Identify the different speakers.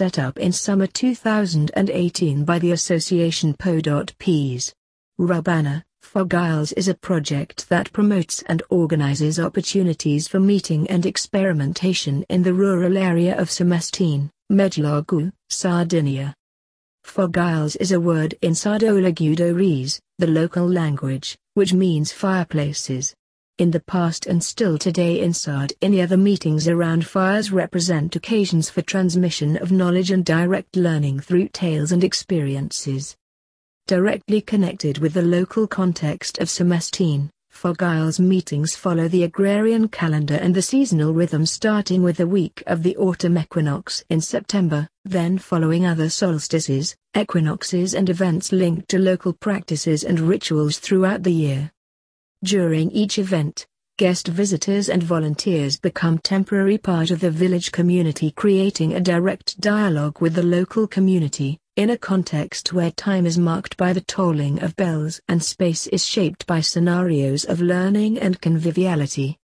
Speaker 1: set up in summer 2018 by the association Po.Ps. Rubana, Foghíles is a project that promotes and organizes opportunities for meeting and experimentation in the rural area of Semestene, Meilogu, Sardinia. Foghíles is a word in Sardo-Logudorese, the local language, which means fireplaces. In the past and still today in Sardinia the meetings around fires represent occasions for transmission of knowledge and direct learning through tales and experiences. Directly connected with the local context of Semestene, Fog Isles meetings follow the agrarian calendar and the seasonal rhythm starting with the week of the autumn equinox in September, then following other solstices, equinoxes and events linked to local practices and rituals throughout the year. During each event, guest visitors and volunteers become temporary part of the village community creating a direct dialogue with the local community, in a context where time is marked by the tolling of bells and space is shaped by scenarios of learning and conviviality.